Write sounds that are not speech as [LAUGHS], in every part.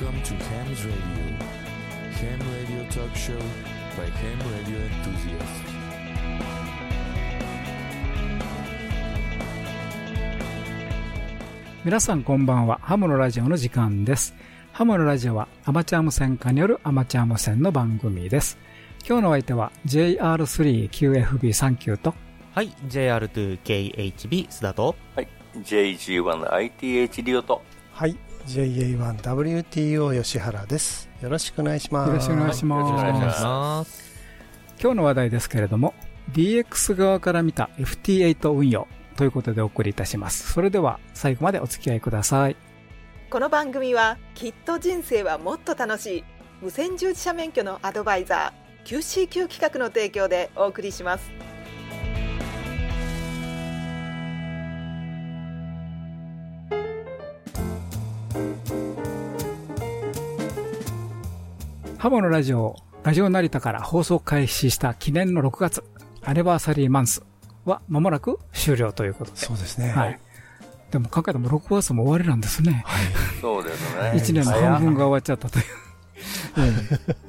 Welcome to Ham's Radio, Ham Radio talk show by Ham Radio enthusiasts. さんこんばんは、ハムのラジオの時間です。ハムのラジオはアマチュア無線化によるアマチュア無線の番組です。今日のお相手は JR3QFB39 と、はい、JR2KHB 須田と、はい、JG1ITH リオと、はい、JA1WTO 吉原です。よろしくお願いします。よろしくお願いしますよろしくお願いしますます。今日の話題ですけれども DX 側から見た FT8 運用ということでお送りいたします。それでは最後までお付き合いください。この番組はきっと人生はもっと楽しい無線従事者免許のアドバイザー QCQ 企画の提供でお送りしますハモのラジオ、ラジオ成田から放送開始した記念の6月、アニバーサリーマンスは間もなく終了ということで。そうですね。はい。でも考えても6月も終わりなんですね。そうですね1年の半分が終わっちゃったという。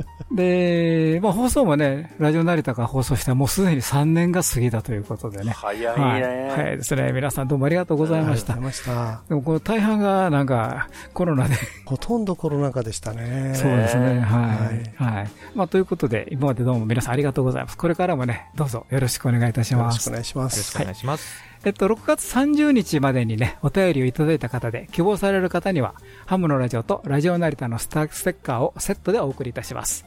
[LAUGHS] で、まあ放送もね、ラジオ成田から放送してもうすでに3年が過ぎたということでね。早いね、はい。早いですね。皆さんどうもありがとうございました。ありがとうございました。でもこの大半がなんかコロナでほとんどコロナ禍でしたね。そうですね。ははい。はい。まあ、ということで、今までどうも皆さんありがとうございます。これからもね、どうぞよろしくお願いいたしますよろしくお。願いしまよろしす。くお願いします。えっと、6月30日までにね、お便りをいただいた方で、希望される方には、ハムのラジオとラジオ成田のスタステッカーをセットでお送りいたします。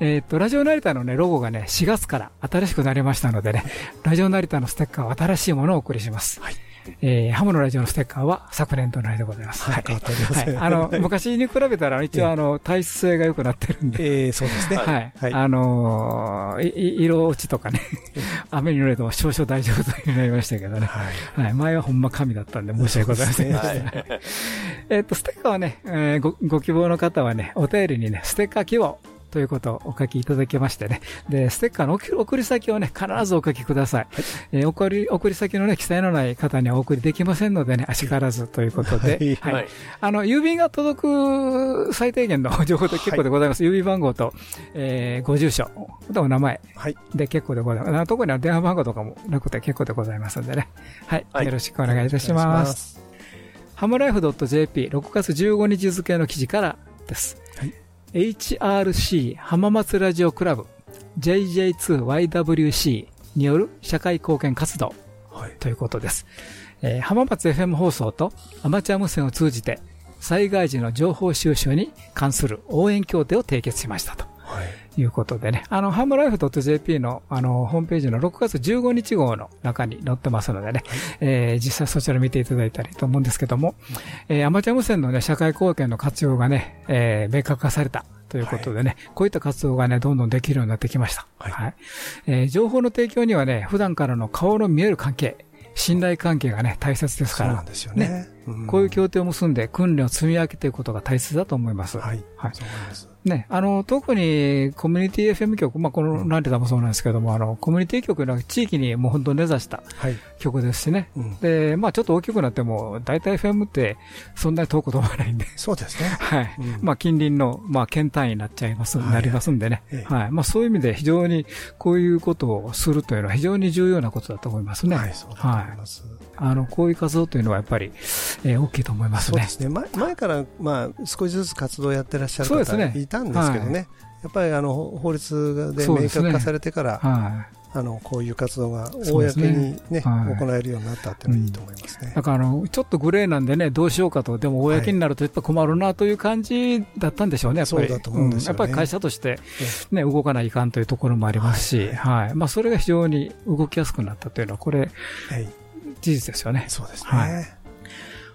えっと、ラジオ成田のね、ロゴがね、4月から新しくなりましたのでね、ラジオ成田のステッカーは新しいものをお送りします。はいえー、ハムのラジオのステッカーは昨年と同じでございます。はい変わっておりませんはい。あの、昔に比べたら、一応あの、体質性が良くなってるんで、えー、そうですね。はい。はいあのー色落ちとかね、雨に濡れても少々大丈夫となりましたけどね。はい。はい。前はほんま神だったんで申し訳ございませんでした。そうはいえっと、ステッカーはね、えーご、ご希望の方はね、お便りにね、ステッカー希望ということをお書きいただきましてね。で、ステッカーの送り送り先をね、必ずお書きください。えー送り、送り先のね、記載のない方にはお送りできませんのでね、あしからずということで、はいはいあの、郵便が届く最低限の情報で結構でございます。郵便番号と、えーご住所、あとお名前はい。で結構でございます。あ特には電話番号とかもなくて結構でございますんでね。はい。はいよろしくお願いいたします。す。ハムライフ .jp6 月15日付の記事からです。はい HRC 浜松ラジオクラブ JJ2YWC による社会貢献活動はい。ということです。えー浜松 FM 放送とアマチュア無線を通じて災害時の情報収集に関する応援協定を締結しましたと。はい。いうことでね、あの、ハムライフ .jp の、あの、ホームページの6月15日号の中に載ってますのでね、えー実際そちら見ていただいたらいいと思うんですけども、えーアマチュア無線のね、社会貢献の活用がね、えー明確化されたということでね、こういった活動がね、どんどんできるようになってきました。はい。えー情報の提供にはね、普段からの顔の見える関係、信頼関係がね、大切ですから。そうなん、ですよね。んこういう協定を結んで訓練を積み上げていくことが大切だと思います。はい。はい。ね、あの、特にコミュニティ FM 局、まあ、このランテタもそうなんですけども、あの、コミュニティ局の地域にもう本当に根ざしたはい。曲ですしね。うん。で、まあ、ちょっと大きくなっても、大体 FM ってそんなに遠く飛ばないんで、そうですね。[LAUGHS] はい。うんまあ、近隣の、まあ、県単位になっちゃいます、はいなりますんでね。ええはい。まあ、そういう意味で非常にこういうことをするというのは非常に重要なことだと思いますね。はい、そうだと思います。あの、こういう活動というのはやっぱり、えー大きいと思いますね。そうですね。前前から、まあ、少しずつ活動をやってらっしゃる方いたんですけどね。やっぱり、あの、法律で明確化されてから、はい。あの、こういう活動が公にね、はい行えるようになったっていうのはいいと思いますね。だからあの、ちょっとグレーなんでね、どうしようかと、でも公になるとやっぱ困るなという感じだったんでしょうね、やっぱり。そうんやっぱり会社として、ね、動かないかんというところもありますし、はい。まあ、それが非常に動きやすくなったというのは、これ、はい。事実ですよね。そうですね。はい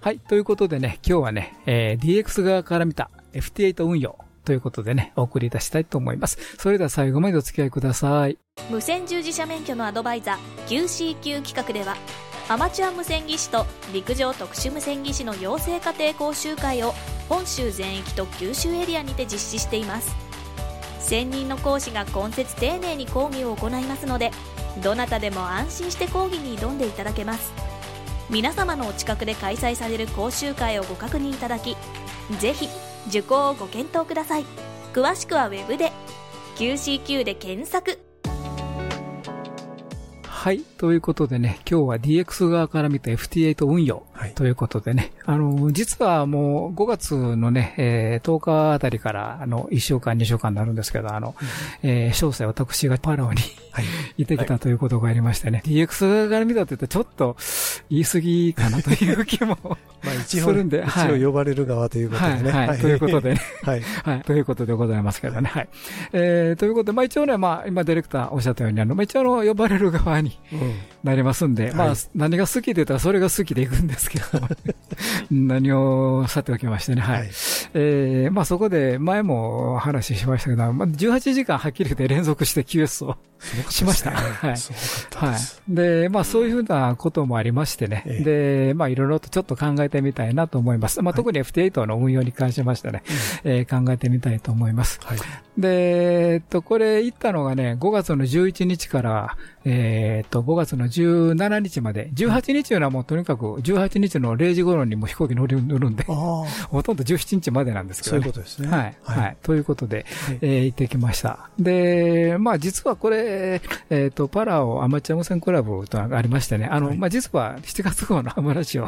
はい。ということでね、今日はね、えー DX 側から見た FT8 運用ということでね、お送りいたしたいと思います。それでは最後までお付き合いください。無線従事者免許のアドバイザー QCQ 企画ではアマチュア無線技師と陸上特殊無線技師の養成家庭講習会を本州全域と九州エリアにて実施しています専任の講師が今節丁寧に講義を行いますのでどなたでも安心して講義に挑んでいただけます皆様のお近くで開催される講習会をご確認いただきぜひ受講をご検討ください。詳しくはウェブで。QCQ で検索。はい。ということでね、今日は DX 側から見た FT8 運用はいということでね、あの、実はもう5月のね、えー10日あたりから、あの、1週間、2週間になるんですけど、あの、えー詳細私がパラオにはい。行ってきたということがありましてね、DX 側から見たって言うとちょっと言い過ぎかなという気も、[LAUGHS] まあ一応、するんではい一応呼ばれる側ということはい、でね。はい、ということでね、[LAUGHS] はい。はい。ということでございますけどね。はい。えー、ということで、まあ一応ね、まあ今ディレクターおっしゃったように、あの、まあ一応あの、呼ばれる側にうん。なりますんで、まあはい何が好きで言ったらそれが好きでいくんですけど、[LAUGHS] 何をさておきましてね。はい。はい。えー、まあそこで前も話しましたけど、まあ18時間はっきり言って連続して QS をしました。はい。はいでまあそういうふうなこともありましてね。えで、まあいろいろとちょっと考えてみたいなと思います。まあ特に FT8 の運用に関しましてね、えー考えてみたいと思います。はい。で、えっと、これ行ったのがね、5月の11日から、えーっと、5月の17日まで、18日はもうとにかく18日の0時頃にもう飛行機乗る乗るんで、ほとんど17日までなんですけそうどね。いうことですね。はい、はい。ということで、はいえー行ってきました。で、まあ実はこれ、えっ、と、パラオアマチュア無線クラブとありましてね、あの、はいまあ実は7月号のアマラジ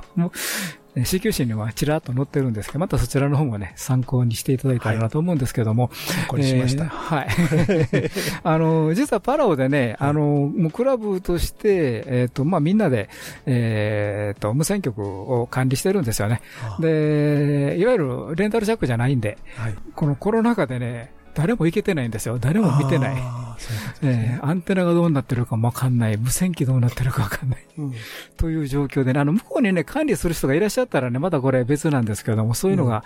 オも、えー CQC にはちらっと載ってるんですけど、またそちらの方もね、参考にしていただいたらなと思うんですけども、参考にしました。えーはい。[LAUGHS] あの、実はパラオでね、あの、もうクラブとして、えっ、と、まあ、みんなで、えっ、と、無線局を管理してるんですよね。あで、いわゆるレンタルジャックじゃないんで、はい。このコロナ禍でね、誰も行けてないんですよ。誰も見てない。えねーアンテナがどうなってるかもわかんない。無線機どうなってるかわかんない。うんという状況でね、あの、向こうにね、管理する人がいらっしゃったらね、まだこれ別なんですけども、そういうのが、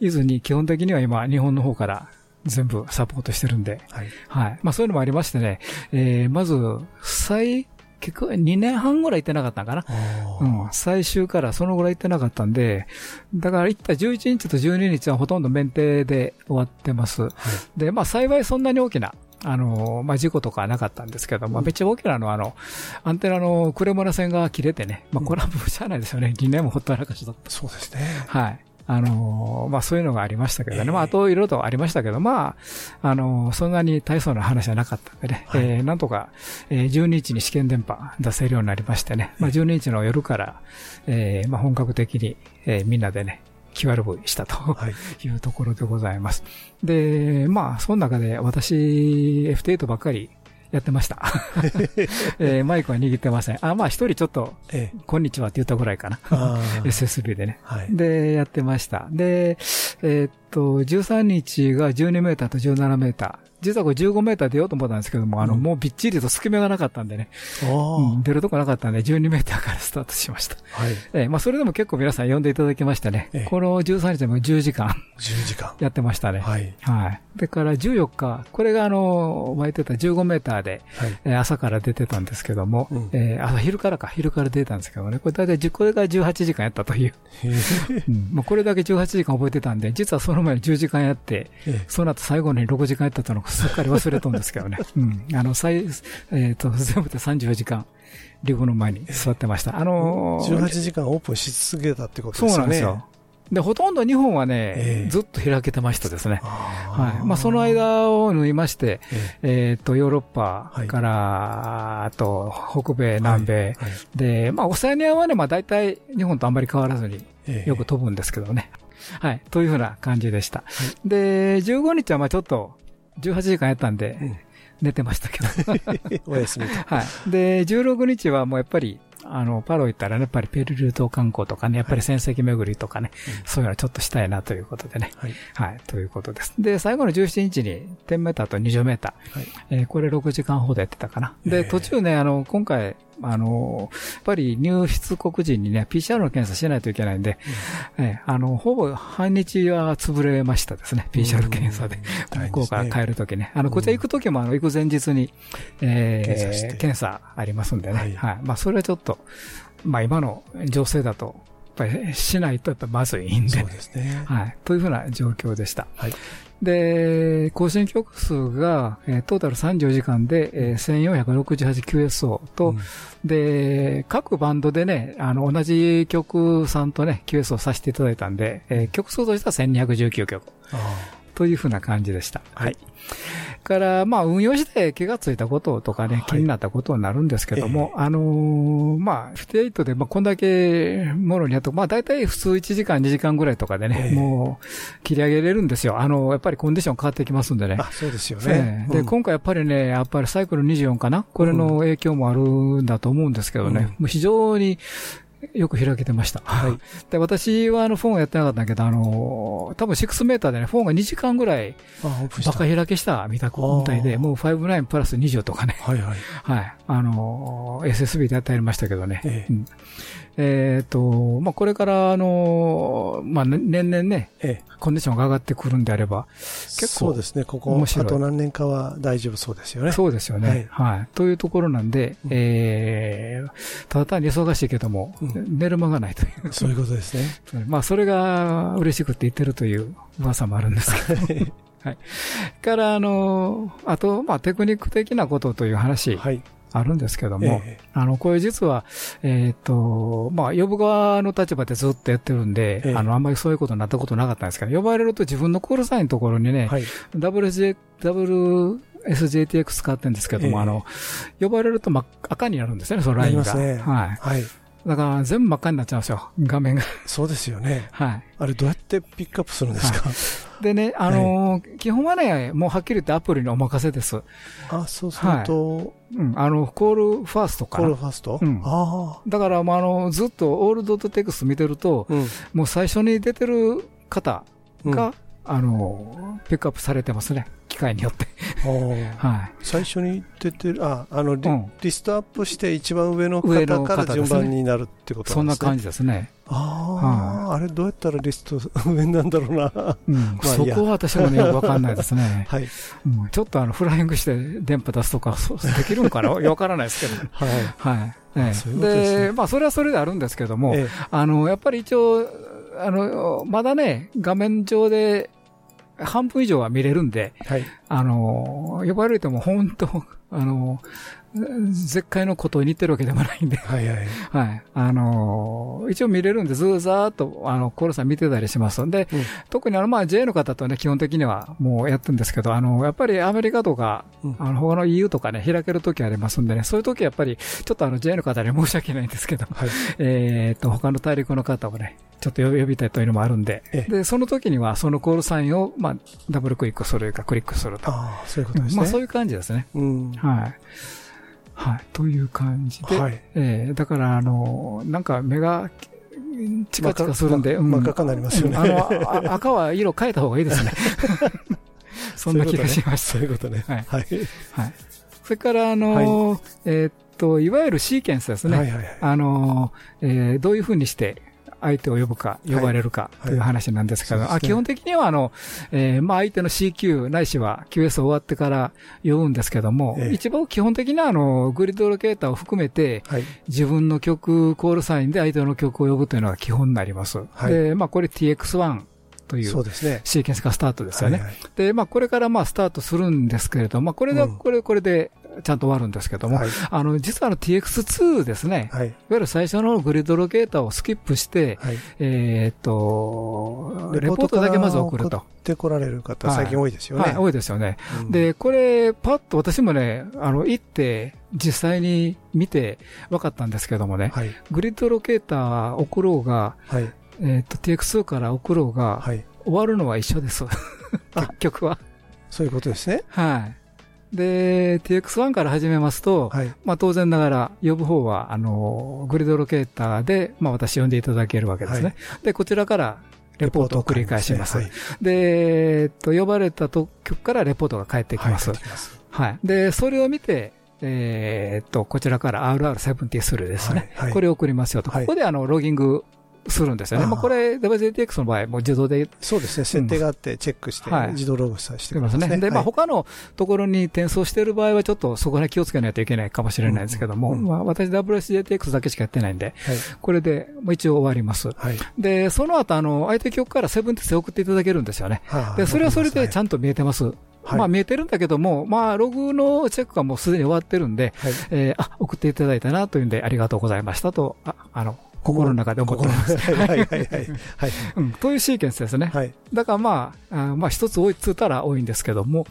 いずに基本的には今、日本の方から全部サポートしてるんで、はい。はい。まあそういうのもありましてね、えー、まず、最、結構2年半ぐらい行ってなかったんかな。あうん、最終からそのぐらい行ってなかったんで、だから行った11日と12日はほとんど免停で終わってます。で、まあ幸いそんなに大きな、あの、まあ事故とかはなかったんですけど、まあめっちゃ大きなのはあの、アンテナのクレモナ線が切れてね、まあこれはもうしゃあないですよね。2年もほったらかしだった。そうですね。はい。あのーまあそういうのがありましたけどね。ええまああといろいろとありましたけど、まあ、あのーそんなに大層な話はなかったんでね。はいえーなんとか、えー12日に試験電波出せるようになりましてね。まあ12日の夜から、えーまあ本格的に、えーみんなでね、QRV したとはい。いうところでございます。で、まあ、その中で私、F8 ばっかりやってました。[LAUGHS] えーマイクは握ってません。あ、まあ一人ちょっと、ええ。こんにちはって言ったぐらいかな。SSB [LAUGHS] でね。はい。で、やってました。で、えーっと、13日が12メーターと17メーター。実はこれ15メーター出ようと思ったんですけども、あの、うんもうびっちりと隙間がなかったんでね。うん出るとこなかったんで、12メーターからスタートしました。はい。えーまあ、それでも結構皆さん呼んでいただきましてね、ええこの13日でも10時間10時間。やってましたね。はい。はい。でから14日、これがあの、巻いてた15メーターで、はい。えー朝から出てたんですけども、うんえー朝昼からか、昼から出てたんですけどね、これ大体10、これが18時間やったという。うんまあ、これだけ18時間覚えてたんで、実はその前に10時間やって、えその後最後に6時間やったとのすっかり忘れたんですけどね。[LAUGHS] うん。あの、最、えっ、と、全部で34時間、リグの前に座ってました。あのー18時間オープンし続けたってことそうですよね。なんですよ。で、ほとんど日本はね、ええずっと開けてましたですね。あはい。まあ、その間を縫いまして、ええっ、と、ヨーロッパから、あと、北米、南米、はいはいで、まあ、オセアニアはね、まあ、大体、日本とあんまり変わらずに、ええよく飛ぶんですけどね。はい。というふうな感じでした。で、15日はまあちょっと、18時間やったんで、うん寝てましたけど。[LAUGHS] お休みと。はい。で、16日はもうやっぱり、あの、パロ行ったらね、やっぱりペルルー島観光とかね、やっぱり戦績巡りとかね、そういうのちょっとしたいなということでね。はい。はい。ということです。で、最後の17日に、10メーターと20メーター。はい。えーこれ6時間ほどやってたかな。で、えー途中ね、あの、今回、あの、やっぱり入出国時にね、PCR の検査しないといけないんで、えーあの、ほぼ半日は潰れましたですね、PCR 検査で。向こうから帰るときね。あの、こちら行くときも、あの、行く前日に、えー検査ありますんでね。はいはい。まあ、それはちょっと、まあ、今の情勢だと、ぱりしないとやっぱりまずいんでそう。ですね。はい。というふうな状況でした。はい。で、更新曲数が、えートータル34時間で、えー 1468QSO と、うん。で、各バンドでね、あの、同じ曲さんとね、QS をさせていただいたんで、えー曲数としては1219曲。あというふうな感じでした。はい。から、まあ、運用して気がついたこととかね、はい気になったことになるんですけども、あのーまあ、58で、まあ、こんだけものにやっと、まあ、大体普通1時間、2時間ぐらいとかでね、ええもう、切り上げれるんですよ。あの、やっぱりコンディション変わってきますんでね。あ、そうですよねえ。えで、うん今回やっぱりね、やっぱりサイクル24かな？これの影響もあるんだと思うんですけどね、うんもう非常によく開けてました。はい。で、私はあの、フォンをやってなかったんだけど、あの、多分6メーターでね、フォンが2時間ぐらい。バカ開けしたみたいみたいで、もう59プラス20とかね、はいはい。はい。あの、SSB でやってやりましたけどね。ええうんえっ、と、まあ、これから、あの、まあ、ね年々ね、ええ。コンディションが上がってくるんであれば、構そうですね。ここ、あと何年かは大丈夫そうですよね。そうですよね。はい。というところなんで、うんえー、ただ単に忙しいけども、うん寝る間がないという。そういうことですね。[LAUGHS] まあ、それが嬉しくって言ってるという噂もあるんですけど。はい。から、あの、あと、まあ、テクニック的なことという話、はい。あるんですけども、えあの、これ実は、えっ、と、まあ、呼ぶ側の立場でずっとやってるんで、ええあの、あんまりそういうことになったことなかったんですけど、呼ばれると自分のコールサインのところにね、えはい。WJ、WSJTX 使ってるんですけども、ええあの、呼ばれると真っ赤になるんですよね、そのラインが。ねはい。はい。だから全部真っ赤になっちゃうんですよ、画面が。そうですよね。はい。あれ、どうやってピックアップするんですか？でね、あのー基本はね、もうはっきり言ってアプリにお任せです。あ、そうすると、うん、あの、コールファーストかコールな。ファースト？うんあだから、まあ、あの、ずっとオールドットテクスト見てるとあ。、うん。もう最初に出てる方が、うんあの、ピックアップされてますね。機械によって。はい。最初に出てる、あ、あのリ、うんリストアップして一番上の方から順番になるってことなですね。そんなん感じですね。ああ、あれどうやったらリスト上なんだろうな。うん。そこは私もね、よくわかんないですね。[LAUGHS] はい。うんちょっとあの、フライングして電波出すとか、できるのかな？わからないですけど。[LAUGHS] はい。はい。でまあ、それはそれであるんですけども、えあの、やっぱり一応、あの、まだね、画面上で半分以上は見れるんで、えはい。あの、呼ばれても本当、あの、絶海のことを似てるわけでもないんで、はいはい。はい。あの、一応見れるんで、ずーざーっと、あの、コールさん見てたりしますんで、うん特にあの、まあ、J の方とね、基本的にはもうやってるんですけど、あの、やっぱりアメリカとか、うんあの、他の EU とかね、開けるときありますんでね、そういうときやっぱり、ちょっとあの、J の方には申し訳ないんですけど、はい。[LAUGHS] えっと、他の大陸の方をね、ちょっと呼び呼びたいというのもあるんで、ええで、その時には、そのコールサインを、まあ、ダブルクリックするか、クリックすると。ああ、そういうことですね。まあ、そういう感じですね。うん。はい。はい。という感じで、はい。えーだから、あの、なんか目が、チカチカするんで、赤になりますよね。うんあの、あ赤は色変えた方がいいですね。[LAUGHS] そんな気がしました。そういうことね。はいはい。はい。それから、あの、えーっと、いわゆるシーケンスですね。はいはいはい。あの、えーどういうふうにして相手を呼ぶか、い呼ばれるかという話なんですけど、はいそうですねあ基本的にはあの、えーまあ相手の CQ ないしは QS 終わってから呼ぶんですけども、ええ一番基本的なあの、グリッドロケーターを含めて、はい。自分の曲、コールサインで相手の曲を呼ぶというのが基本になります。はいで、まあこれ TX1 という。シーケンスがスタートですよね。はいはいで、まあこれからまあスタートするんですけれども、まあこれで、うんこれ、これでちゃんと終わるんですけども、はい。あの、実はあの TX2 ですね。はい。いわゆる最初のグリッドロケーターをスキップして、はい。えーっと、レポートだけまず送ると。で来られる方、最近多いですよね。はい、多いですよね。うん、で、これ、パッと私もね、あの、行って、実際に見て分かったんですけどもね、はい。グリッドロケーター送ろうが、はい。えーっと、TX2 から送ろうが、はい。終わるのは一緒です。[LAUGHS] 結局は。そういうことですね。はい。で、TX1 から始めますと、はい。まあ当然ながら、呼ぶ方は、あの、グリッドロケーターで、まあ私呼んでいただけるわけですね。はいで、こちらから、レポートを繰り返します。はい。で、えっと、呼ばれた時からレポートが返ってきます。ははいい。で、それを見て、えーっと、こちらから RR73 ですね。はいはいこれを送りますよと。はいここであの、ロギングするんですよね。あーまあ、これ、WZTX の場合、もう自動でそうですね、設定があって、チェックしてはい、自動ログさせてしてまね。くれますすね。で、まあ、はい他のところに転送している場合は、ちょっとそこら辺気をつけないといけないかもしれないですけども、うんまあ、私 WSJTX だけしかやってないんで、はいこれでもう一応終わります。はいで、その後、あの、相手局からセブンティス送っていただけるんですよね。はあで、それはそれでちゃんんと見えてます。はいまあ見えてるんだけども、まあログのチェックがもうすでに終わってるんで、はいえーあ、送っていただいたなというんで、ありがとうございましたと、ああの、心の中で思っております。はいはいはいはい。はい。[LAUGHS] うん、というシーケンスですね。はい。だからまあ、あまあ一つ多いっつったら多いんですけども、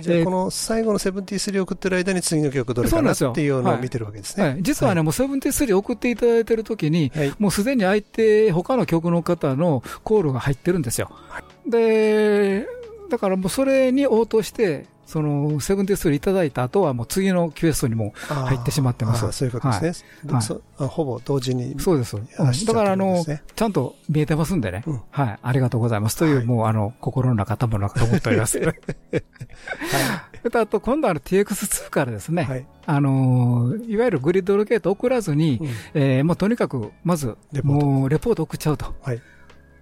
じゃあ、えーこの最後の73を送ってる間に次の曲どれかなっていうのを見てるわけですね。はい、実はね、はいもう73送っていただいてる時に、はいもうすでに相手、他の曲の方のコールが入ってるんですよ。で、だからもうそれに応答して、その73いただいた後はもう次のクエストにも入ってしまってますそういうことですね。はいほぼ同時に。そうです。だから、あのちゃんと見えてますんでね。うんはい。ありがとうございます。という、はいもう、あの、心の中、頭の中と思っております。[LAUGHS] であと、今度あの TX2 からですね、はい。あのーいわゆるグリッドロケート送らずに、うんえーもうとにかく、まず、もう、レポート送っちゃうと。はい。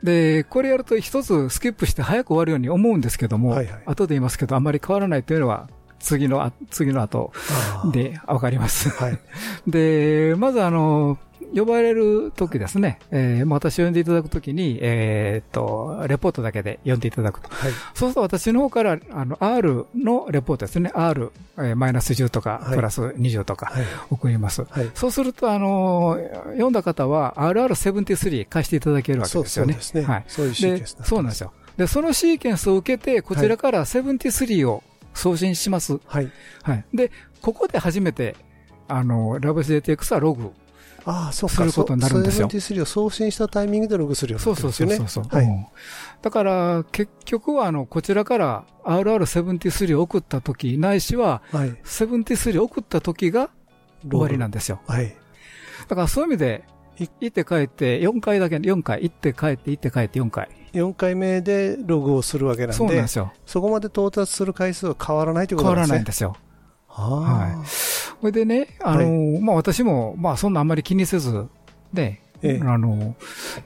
で、これやると一つスキップして早く終わるように思うんですけども、はいはい後で言いますけど、あんまり変わらないというのは、次のあ、次の後でわかります。はい。で、まずあの、呼ばれるときですね、えーまあ私を呼んでいただくときに、えーっと、レポートだけで呼んでいただくと。はい。そうすると私の方から、あの、R のレポートですね。R、えーマイナス10とか、はいプラス20とかはい。送ります。はい。そうすると、あの、読んだ方は RR73 貸していただけるわけですよね。そうですね。はい。そういうシーケでンス、そうなんですよ。で、そのシーケンスを受けて、こちらから73を送信します。はい。はい。で、ここで初めて、あの、ラブ JTX はログ。ああ、そうか。することになるんですよそ73を送信したタイミングでログするようにそうそうなってすよね。そうそうそう、はい。うんだから、結局は、あの、こちらから RR73 を送った時、ないしは、はい。73を送った時が終わりなんですよ。はい。だからそういう意味で、い行って帰って、4回だけ、4回、行って帰って、行って帰って4回。4回目でログをするわけなんで、そうなんですよ。そこまで到達する回数は変わらないというこ変わとですね。らないんですよ。はそれでね、あの、まあ私も、まあそんなあんまり気にせず、で、ええあの、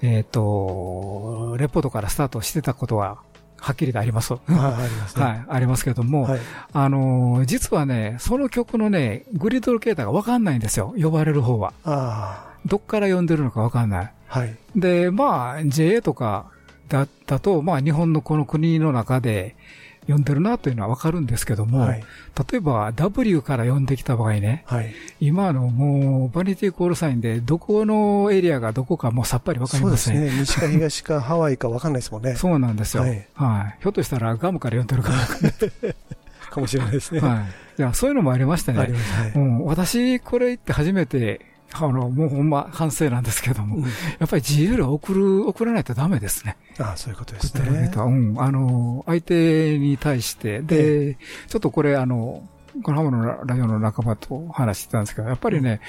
えっ、と、レポートからスタートしてたことは、はっきりとあります。はい。はい、ありますね。い、ありますけども、はい。あの、実はね、その曲のね、グリッドロケーターがわかんないんですよ。呼ばれる方は。あどっから呼んでるのかわかんない。あ、はい。で、まあ、JA とかだだと、まあ、日本のこの国の中で呼んでるなというのはわかるんですけども、はい。例えば W から呼んできた場合ね、はい。今のもう、バニティコールサインで、どこのエリアがどこかもうさっぱりわかりそうません。ですね。西か東か [LAUGHS] ハワイか分かんないですもんね。そうなんですよ。ははいい。ひょっとしたらガムから呼んでるかかもしれないですね。な。はい。いや、そういうのもありましてね。あります。はい。うん、私、これ言って初めて、あの、もうほんま反省なんですけども、うんやっぱり GL を送る、送らないとダメですね。ああ、そういうことです送ってあげね。たうん、あの、相手に対して、で、ちょっとこれ、あの、このハムのラジオの仲間と話してたんですけど、やっぱりね、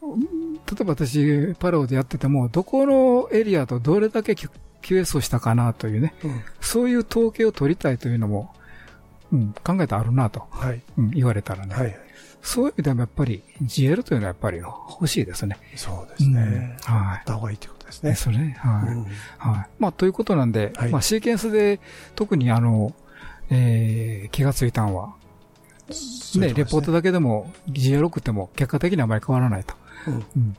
例えば私、パラオでやってても、どこのエリアとどれだけ QS をしたかなというね、うんそういう統計を取りたいというのも、うん、考えてあるなと、はい。うん、言われたらね、はい。そういう意味でもやっぱり GL というのはやっぱり欲しいですね。そうですね。うんはいあった方がいいということですでね。すね。はい。うんはい。まあ、ということなんで、はいまあ、シーケンスで特にあの、えー気がついたのは、ね、レポートだけでも GL 送っても結果的にあまり変わらないと。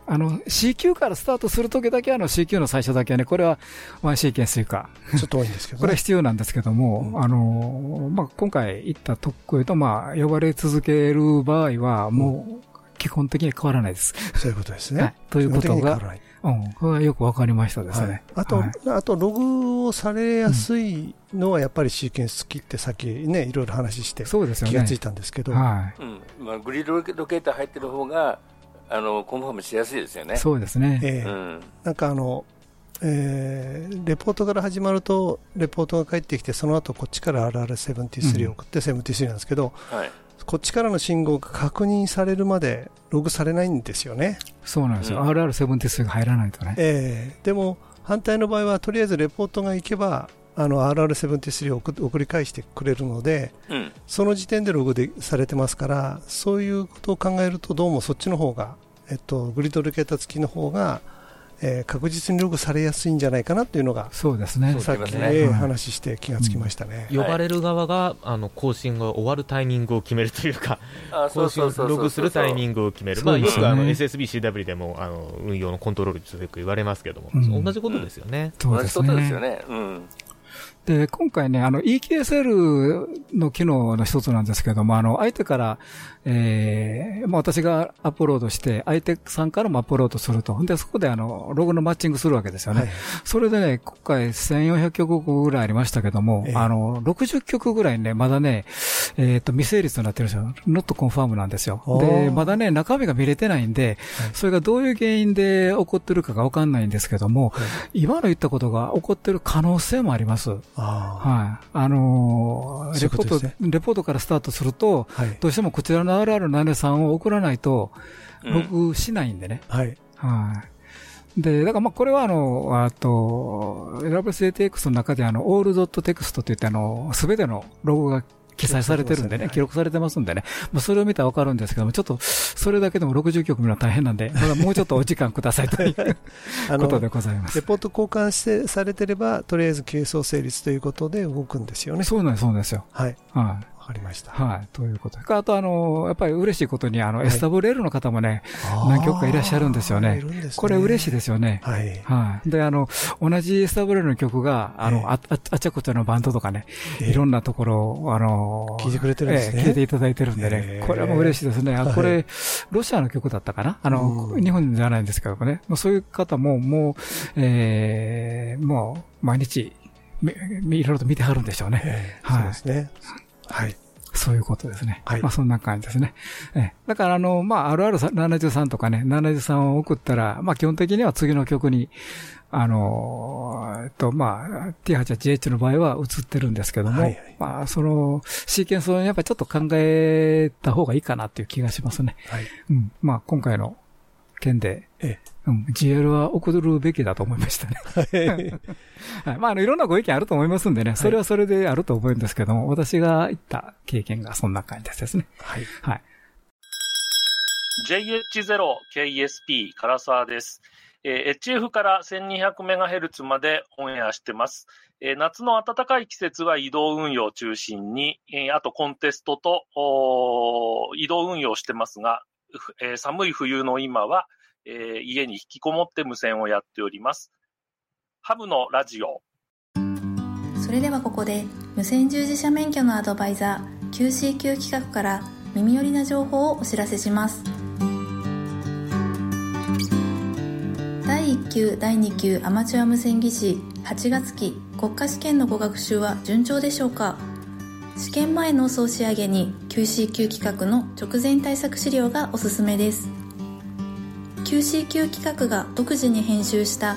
あの、CQ からスタートするときだけあの CQ の最初だけはね、これはワンシーケンスというか、ちょっと多いんですけどね。これは必要なんですけども、うんあの、まあ、今回言った特区へと、まあ、呼ばれ続ける場合は、もう、基本的に変わらないです。そういうことですはいね。ということがうん、これはよくわかりましたですね。はいあと、はいあと、ログをされやすいのはやっぱりシーケンス機ってさっきね、いろいろ話してそうですよね。気がついたんですけど、はい。うんまあ、グリッドロケーター入ってる方があのコンファームしやすいですよね。そうですね。ええうんなんかあの、えーレポートから始まると、レポートが返ってきて、その後こっちから RR73 を送って73なんですけど、はいこっちからの信号が確認されるまでログされないんですよね。そうなんですよ。うん RR73 が入らないとね。えーでも反対の場合はとりあえずレポートが行けばあの RR73 を送送り返してくれるのでうんその時点でログでされてますからそういうことを考えるとどうもそっちの方が、えっと、グリッドロケーター付きの方が、えー確実にログされやすいんじゃないかなというのが、そうですね。さっき、ね話して気がつきましたね。呼ばれる側が、あの更新が終わるタイミングを決めるというか、更新うそうそうそうログするタイミングを決める、まあ、よくあの SSB、CW でもあの運用のコントロールとよく言われますけども、うん同じことですよね。そうです同じことですよね。ね。うん。で、今回ね、あの EKSL の機能の一つなんですけども、あの、相手から、えー、まあ私がアップロードして、相手さんからもアップロードすると。で、そこであの、ログのマッチングするわけですよね。はいそれでね、今回1400曲ぐらいありましたけども、ええあの、60曲ぐらいね、まだね、えっ、と、未成立になってるんですよ。not confirm なんですよ。おで、ーまだね、中身が見れてないんで、それがどういう原因で起こってるかがわかんないんですけども、今の言ったことが起こってる可能性もあります。あはい。あのーレポート、レポートからスタートすると、ーはい。どうしてもこちらの RR73 を送らないと、ログしないんでね。はい。はい。で、だからまあこれはあの、あと、ラブス ATX の中であの、オールドットテクストといってあの、すべてのログが記載されてるんでね、記記録されてますんでね、まあそれを見たらわかるんですけども、ちょっと、それだけでも60曲見るのは大変なんで、もうちょっとお時間くださいという [LAUGHS] あことでの、ございますレ。ポート交換してされてれば、とりあえず QSO 成立ということで動くんですよね。そうなんです、そうなんですよ。はい。はい。わかりました。はい。ということで。あと、あの、やっぱり嬉しいことに、あの、はい SWL の方もね、何曲かいらっしゃるんですよねこれ嬉しいですよね。はい。はい。で、あの、同じ SWL の曲が、あええの、あ、ああちゃこちゃのバンドとかね、ええいろんなところを、あの、聞いてくれてるんですねええ聞いていただいてるんでねえ、えこれはもう嬉しいですね。これ、ロシアの曲だったかな？あの、うん日本じゃないんですけどもね、まあそういう方も、もう、ええもう、毎日、いろいろと見てはるんでしょうね。そうですね。はい。そういうことですね。はいまあそんな感じですね。ええだからあの、まあ RR73 とかね、73を送ったら、まあ基本的には次の曲に、あの、えっと、まあ T8GH の場合は映ってるんですけども、はいはいまあその、シーケンスをやっぱりちょっと考えた方がいいかなっていう気がしますね。はい。うん。まあ今回の件で、えうん、GL は送るべきだと思いましたね。え。はい。まあ、あの、いろんなご意見あると思いますんでね、それはそれであると思うんですけども、私が言った経験がそんな感じですね。はい。はい。JH0KSP 唐沢です。えー HF から 1200MHz までオンエアしてます。えー夏の暖かい季節は移動運用を中心に、えーあとコンテストと移動運用してますが、ふえー寒い冬の今は、えー家に引きこもって無線をやっております。ハブのラジオ。それではここで無線従事者免許のアドバイザー QCQ 企画から耳寄りな情報をお知らせします第1級第2級アマチュア無線技師8月期国家試験のご学習は順調でしょうか？試験前の総仕上げに QCQ 企画の直前対策資料がおすすめです QCQ 企画が独自に編集した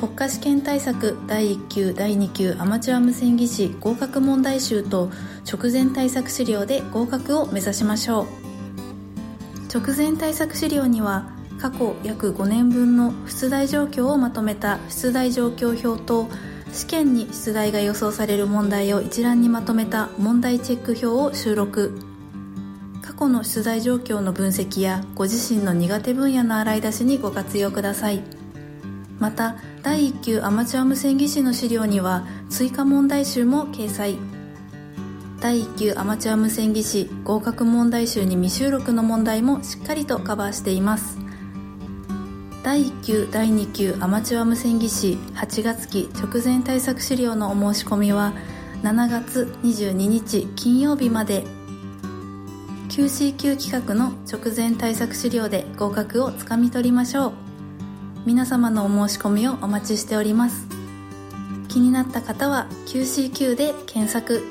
国家試験対策第1級第2級アマチュア無線技師合格問題集と直前対策資料で合格を目指しましょう。直前対策資料には過去約5年分の出題状況をまとめた出題状況表と試験に出題が予想される問題を一覧にまとめた問題チェック表を収録。過去の出題状況の分析やご自身の苦手分野の洗い出しにご活用ください。また第1級アマチュア無線技師の資料には追加問題集も掲載。第1級アマチュア無線技師合格問題集に未収録の問題もしっかりとカバーしています。第1級第2級アマチュア無線技師8月期直前対策資料のお申し込みは7月22日金曜日まで。QCQ 企画の直前対策資料で合格をつかみ取りましょう。皆様のお申し込みをお待ちしております。気になった方は QCQ で検索。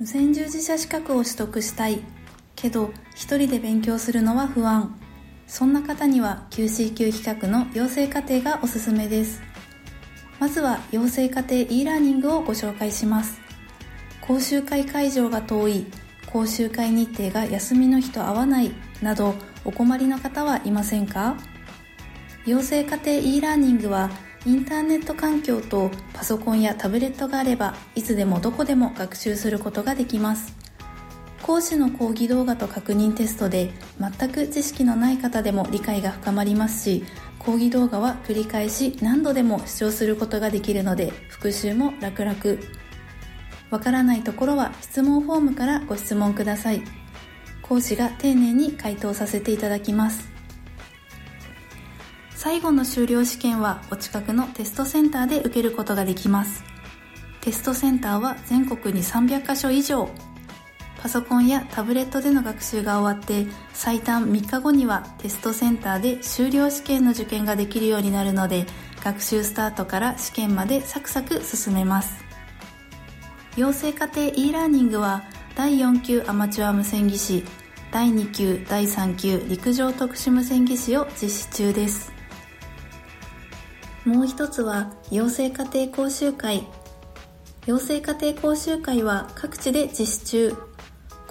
無線従事者資格を取得したい。けど一人で勉強するのは不安。そんな方には QCQ 企画の養成課程がおすすめです。まずは養成課程 e ラーニングをご紹介します。講習会会場が遠い講習会日程が休みの日と合わないなどお困りの方はいませんか？養成課程 e ラーニングはインターネット環境とパソコンやタブレットがあればいつでもどこでも学習することができます。講師の講義動画と確認テストで全く知識のない方でも理解が深まりますし講義動画は繰り返し何度でも視聴することができるので復習も楽々。わからないところは質問フォームからご質問ください。講師が丁寧に回答させていただきます。最後の修了試験はお近くのテストセンターで受けることができます。テストセンターは全国に300カ所以上。パソコンやタブレットでの学習が終わって最短3日後にはテストセンターで修了試験の受験ができるようになるので学習スタートから試験までサクサク進めます。養成家庭 e ラーニングは第4級アマチュア無線技師第2級第3級陸上特殊無線技師を実施中です。もう一つは養成家庭講習会。養成家庭講習会は各地で実施中。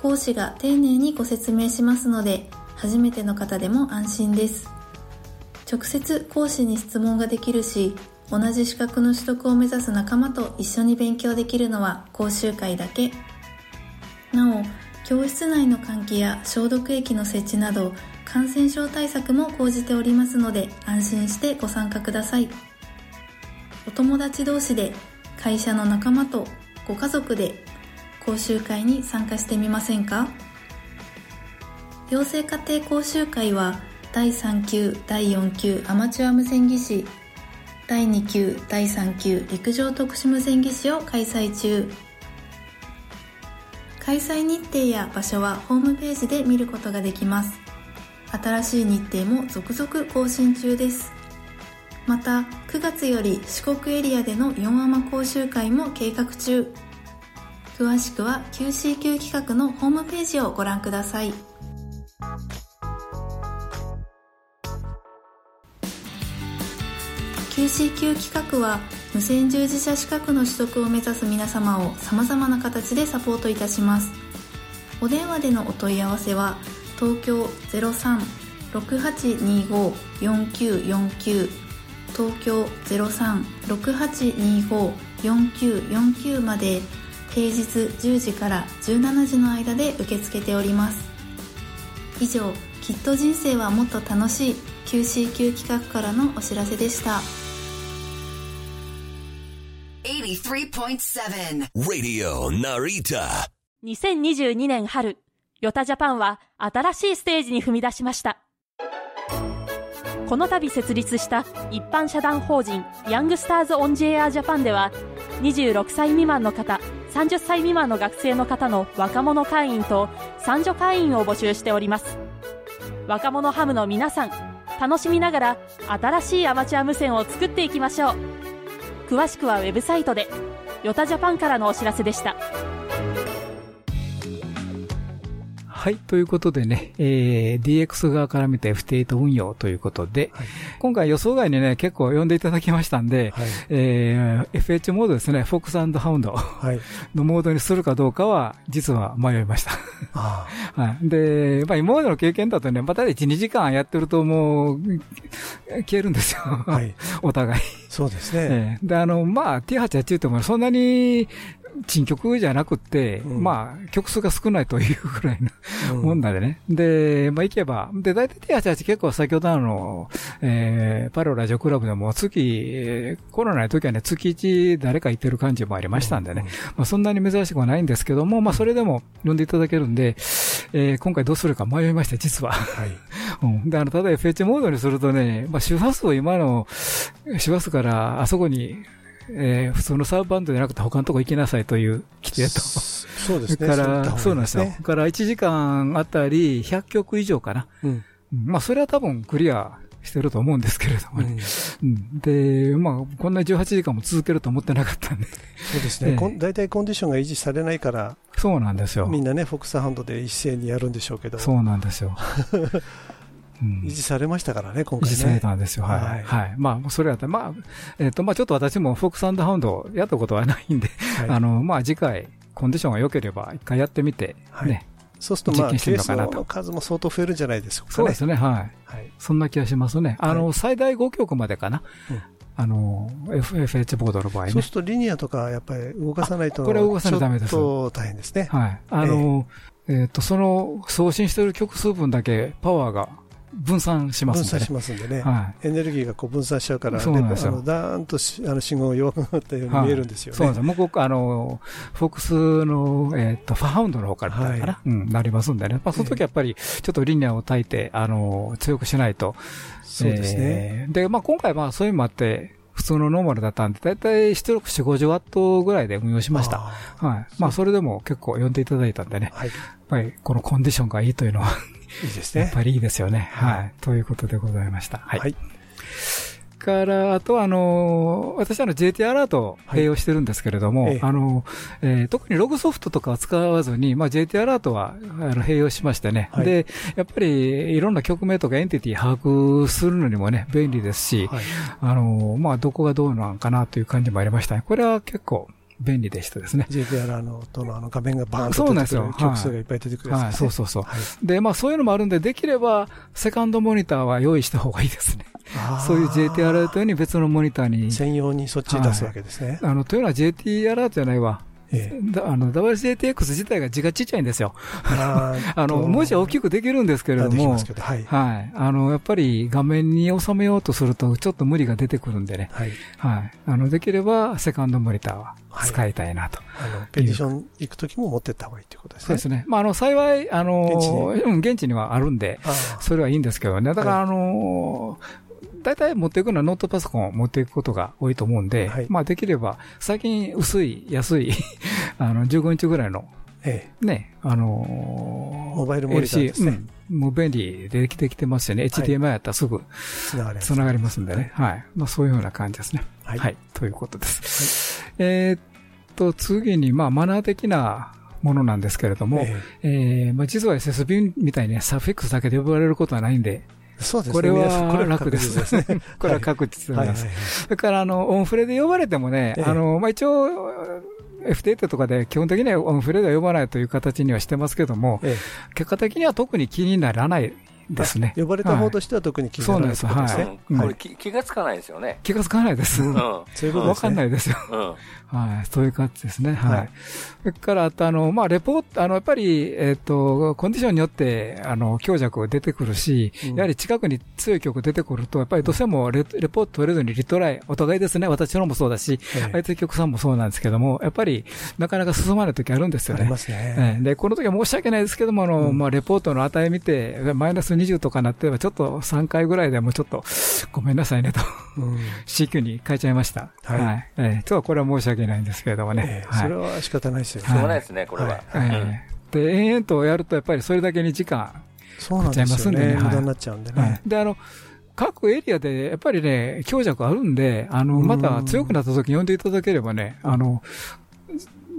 講師が丁寧にご説明しますので初めての方でも安心です。直接講師に質問ができるし同じ資格の取得を目指す仲間と一緒に勉強できるのは講習会だけ。なお教室内の換気や消毒液の設置など感染症対策も講じておりますので安心してご参加ください。お友達同士で会社の仲間とご家族で講習会に参加してみませんか？養成家庭講習会は第3級第4級アマチュア無線技師第2級第3級陸上特殊無線技師を開催中。開催日程や場所はホームページで見ることができます。新しい日程も続々更新中です。また9月より四国エリアでの4アマ講習会も計画中。詳しくは QCQ 企画のホームページをご覧ください。QCQ 企画は無線従事者資格の取得を目指す皆様を様々な形でサポートいたします。お電話でのお問い合わせは東京03-6825-4949東京03-6825-4949まで。平日10時から17時の間で受け付けております。以上きっと人生はもっと楽しい QCQ 企画からのお知らせでした。83.7 Radio Narita 2022年春ヨタジャパンは新しいステージに踏み出しました。この度設立した一般社団法人ヤングスターズ・オン・ジェア・ジャパンでは26歳未満の方30歳未満の学生の方の若者会員と三女会員を募集しております。若者ハムの皆さん楽しみながら新しいアマチュア無線を作っていきましょう。詳しくはウェブサイトで。ヨタジャパンからのお知らせでした。はい。ということでね、えー、DX 側から見て F8 運用ということで、はい、今回予想外にね、結構呼んでいただきましたんで、はい、えー、FH モードですね、フォックスハウンドのモードにするかどうかは、実は迷いました [LAUGHS] はい。で、まあ今までの経験だとね、また1、2時間やってるともう、消えるんですよ。はい。[LAUGHS] お互い。そうですね。で、あの、まあ T8 やっててもそんなに珍曲じゃなくて、うん、まあ、曲数が少ないというぐらいのもんだでね。うん、で、まあ、行けば、で、大体 T88 結構先ほどの、えー、パロラジオクラブでも月、えー、コロナの時はね、月1誰か行ってる感じもありましたんでね。うん、まあ、そんなに珍しくはないんですけども、まあ、それでも呼んでいただけるんで、えー、今回どうするか迷いました、実は。はい。[LAUGHS] うん。で、あの、ただ FH モードにするとね、まあ、周波数を今の周波数からあそこにえー、普通のサーブバンドじゃなくて他のとこ行きなさいという規定と。そうですね。から、そうなんですよ。から1時間あたり100曲以上かな。うん。まあ、それは多分クリアしてると思うんですけれどもね。うん、で、まあ、こんな18時間も続けると思ってなかったんで。そうですね。大体コンディションが維持されないから。そうなんですよ。みんなね、フォックスハンドで一斉にやるんでしょうけど。そうなんですよ。[LAUGHS] 維持されましたからね、今回ね。維持されたんですよ。はい。はい。まあ、それやったら、まあ、えっと、まあ、ちょっと私もフォックスハウンドやったことはないんで、あの、まあ、次回、コンディションが良ければ、一回やってみて、ね。そうすると、まあ、ケースの数も相当増えるんじゃないですかそうですね、はい。そんな気がしますね。あの、最大5曲までかな。あの、FFH ボードの場合ね。そうするとリニアとかやっぱり動かさないと、これ動かさないとダメです。と大変ですね。はい。あの、えっ、と、その送信してる曲数分だけパワーが分散します。分散しますんでね。はエネルギーがこう分散しちゃうから、そうなんですよあのダーンとしあの信号が弱くなったように見えるんですよね。そうなんですよ。向こう、あの、フォックスの、えっ、と、ファハウンドの方からだから、うん、なりますんでね。まあ、その時やっぱり、ちょっとリニアを焚いて、あの、強くしないと。そうですね。えーで、まあ、今回まあ、そういうのもあって、普通のノーマルだったんで、だいたい出力4、50ワットぐらいで運用しました。はい。まあ、それでも結構読んでいただいたんでね。はい。やっぱり、このコンディションがいいというのは、いいですね。やっぱりいいですよね。はい。ということでございました。はい。はいから、あとは、あの、私あの JT アラートを併用してるんですけれども、ええあの、えー特にログソフトとかは使わずに、まあ JT アラートは、あの、併用しましてね。はいで、やっぱり、いろんな局名とかエンティティ把握するのにもね、便利ですし、はいあの、まあどこがどうなのかなという感じもありましたね。これは結構便利でしたですね。JPR のとのあの画面がバーンとそうなんですよ出てくる。曲数がいっぱい出てくる。そうそうそう。はいで、まあそういうのもあるんで、できれば、セカンドモニターは用意した方がいいですね。そういう JT アラートに別のモニターに。専用にそっちに出すわけですね。あの、というのは JT アラートじゃないわ。えだあの、WJTX 自体が字がちっちゃいんですよ。あ [LAUGHS] の、文字は大きくできるんですけれども、はいはい。あの、やっぱり画面に収めようとすると、ちょっと無理が出てくるんでね。はい。はい。あの、できれば、セカンドモニターは使いたいなと。あの、ペディション行くときも持ってった方がいいということですね。そうですね。まあ、あの、幸い、あの、現地うん、現地にはあるんで、それはいいんですけどね。だから、あの、大体持っていくのはノートパソコンを持っていくことが多いと思うんで、まあできれば、最近薄い、安い、[LAUGHS] あの、15インチぐらいの、ね、あのモバイルモニターですね LC うんもう便利でできてきてますよね。HDMI やったらすぐつながりますんでね。はい。まあそういうような感じですね。はい。ということです。えーっと、次に、まあマナー的なものなんですけれども、ええーまあ実は SSB みたいにね、サフィックスだけで呼ばれることはないんで、そうですね。これはこれは楽です。ね。[LAUGHS] これは確実なんです。それから、あの、オンフレで呼ばれてもね、ええ。あの、まあ、一応、FT8 とかで基本的にはオンフレでは呼ばないという形にはしてますけども、結果的には特に気にならないですね。呼ばれた方としては特に気にならないそうなんです。はい。うんこれ気気がつかないですよね。気がつかないです。うんそういうことわかんないですよ。うんはい。そういう感じですね。ははいい。それから、あと、あの、まあ、レポート、あの、やっぱり、えっ、と、コンディションによって、あの、強弱出てくるし、うんやはり近くに強い曲出てくると、やっぱりどうしてもレレポート取れずにリトライ、お互いですね。私のもそうだし、ええ相手曲さんもそうなんですけども、やっぱり、なかなか進まない時あるんですよね。ありますねええで、この時は申し訳ないですけども、あの、まあ、レポートの値見て、マイナス20とかなってれば、ちょっと3回ぐらいでもうちょっと、ごめんなさいねと。うん [LAUGHS] CQ に変えちゃいました。はいはい。ええちょっとこれは申し訳ないんですけれどもね。それは仕方ないですよ。しょうがないですね、これは。ええで、延々とやると、やっぱりそれだけに時間そうなんかかっちゃいですすんでね。はい無駄になっちゃうんではいね。で、あの、各エリアで、やっぱりね、強弱あるんで、あの、うんまた強くなった時呼んでいただければね、あの、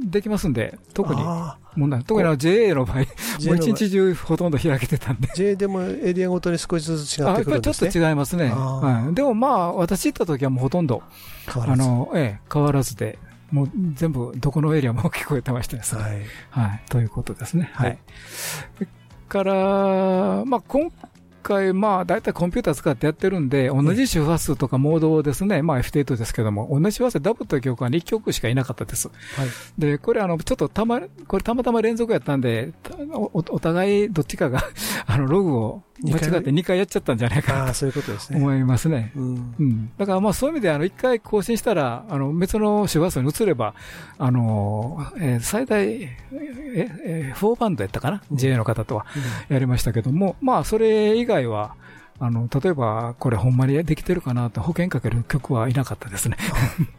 できますんで、特にあ問題。特にあの JA の場合、も JA う一日中ほとんど開けてたんで。J でもエリアごとに少しずつ違あってくるんですね。ちょっと違いますね。あはい。でもまあ、私行った時はもうほとんど、変わらずあの、ええ、変わらずで、もう全部、どこのエリアも聞こえてましたですね。はい。はい。ということですね。ははいから、まあ、今回、まあ、大体コンピューター使ってやってるんで、同じ周波数とかモードをですね、まあ、F8 ですけども、同じ周波数でダブった曲は1曲しかいなかったです。はい。で、これあの、ちょっとたま、これたまたま連続やったんで、おお互いどっちかが、[LAUGHS] あの、ログを間違って2回やっちゃったんじゃないかなああ、そういうことですね。思いますね。うん。うん。だからまあそういう意味で、あの、一回更新したら、あの、別の周波数に移れば、あの、えー最大、え、え、4バンドやったかな、?JA の方とはやりましたけども、まあそれ以外は、あの、例えば、これほんまにできてるかなと保険かける曲はいなかったですね。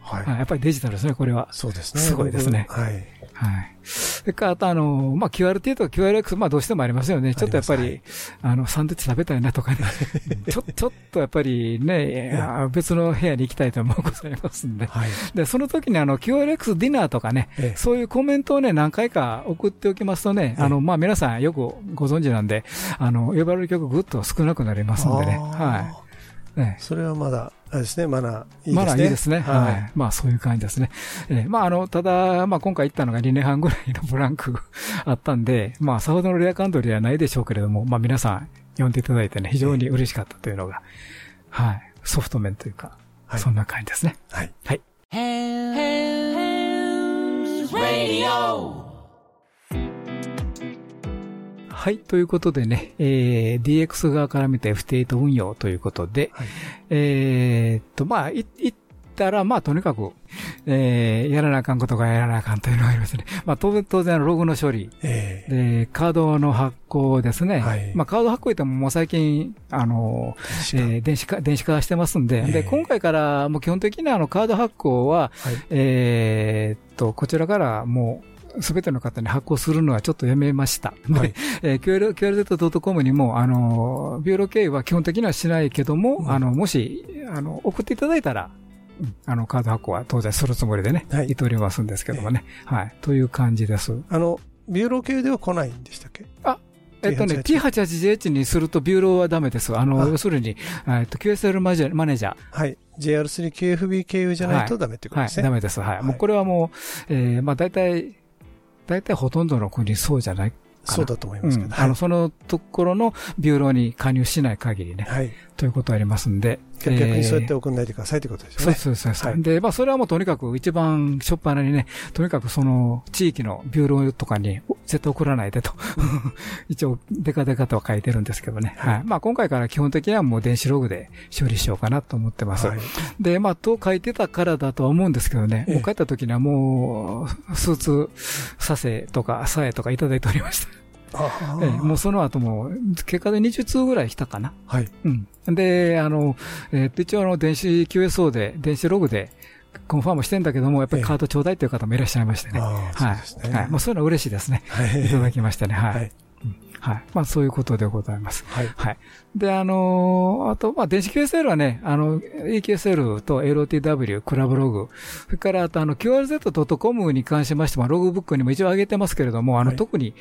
はい。[LAUGHS] やっぱりデジタルですね、これは。そうですね。すごいですね。はい。はい。それから、あとあの、まあ、QRT とか QRX、まあ、どうしてもありますよね。ちょっとやっぱり、あの、サンドイッチ食べたいなとかね。[LAUGHS] ちょ、ちょっとやっぱりね、あ別の部屋に行きたいと思うございますんで。はい。で、その時にあの、QRX ディナーとかね、ええそういうコメントをね、何回か送っておきますとね、あの、まあ、皆さんよくご存知なんで、あの、呼ばれる曲ぐっと少なくなりますんでね。はい。ねそれはまだ、あれですね、マナーいいですね。まだいいですね。は。はいまあそういう感じですね。えーまああの、ただ、まあ今回行ったのが2年半ぐらいのブランクがあったんで、まあさほどのレアカントリーはないでしょうけれども、まあ皆さん呼んでいただいてね、非常に嬉しかったというのが、はい。ソフト面というか、はいそんな感じですね。はい。はい。はい。ということでね、えー、DX 側から見た F8 運用ということで、えーっと、まあ、い、言ったら、まあ、とにかく、えー、やらなあかんことがやらなあかんというのがありますね。[LAUGHS] まあ、当然、当然、ログの処理。えで、カードの発行ですね。はい。まあ、カード発行言ってももう最近、あの、えー電子化、電子化してますんで、ええ。で、今回からもう基本的にあの、カード発行は、えーっと、こちらからもう、すべての方に発行するのはちょっとやめました。はいで、えー、 QR QRZ.com にも、あの、ビューロ経由は基本的にはしないけども、あの、もし、あの、送っていただいたら、うんあの、カード発行は当然するつもりでね、言っておりますんですけどもね。はい。という感じです。あの、ビューロ経由では来ないんでしたっけ？あ、えっとね、T88H にするとビューローはダメです。あの、あ要するに、えっと、QSL マジマネージャー。はい。JR3KFB 経由じゃないとダメってことですね。はい、ダメです。はい。もうこれはもう、えー、まあ大体、大体ほとんどの国そうじゃないかなそうだと思いますけどうんはいあの、そのところのビューローに加入しない限りね。はい。ということありますんで。逆にそうやってえー送んないでくださいってことですよね。そうそうそうで、まあ、それはもうとにかく一番しょっぱなにね、とにかくその地域のビューローとかに絶対送らないでと。[LAUGHS] 一応、デカデカとは書いてるんですけどね。はい。まあ、今回から基本的にはもう電子ログで処理しようかなと思ってます。はいで、まあ、と書いてたからだとは思うんですけどね、もう帰った時にはもう、スーツ、サセとか、サエとかいただいておりました。あええもうその後も、結果で20通ぐらい来たかな。はい。うん。で、あの、えっと、一応あの、電子 QSO で、電子ログで、コンファームしてんだけども、やっぱりカードちょうだいという方もいらっしゃいましてね。はい。はい。もうそういうのは嬉しいですね。はいいただきましてね。はい。うんはい。まあ、そういうことでございます。はい。はい。で、あのーあと、まあ、電子 QSL はね、あの、EQSL と LOTW、クラブログ、それから、あと、あの、QRZ.com に関しましても、ログブックにも一応上げてますけれども、あの、特に